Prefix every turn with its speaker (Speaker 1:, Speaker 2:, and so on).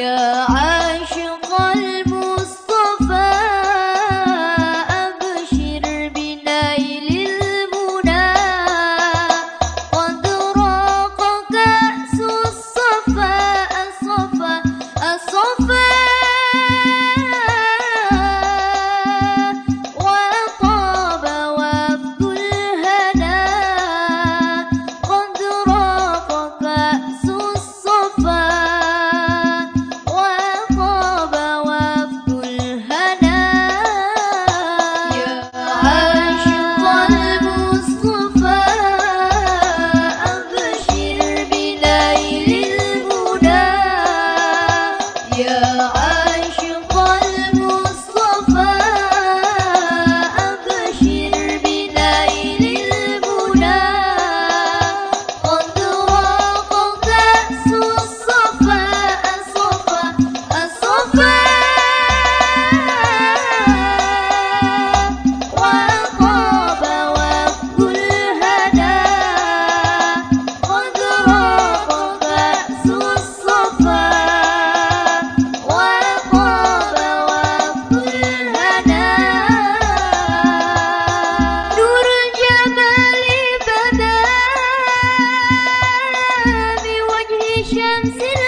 Speaker 1: Yeah. Shams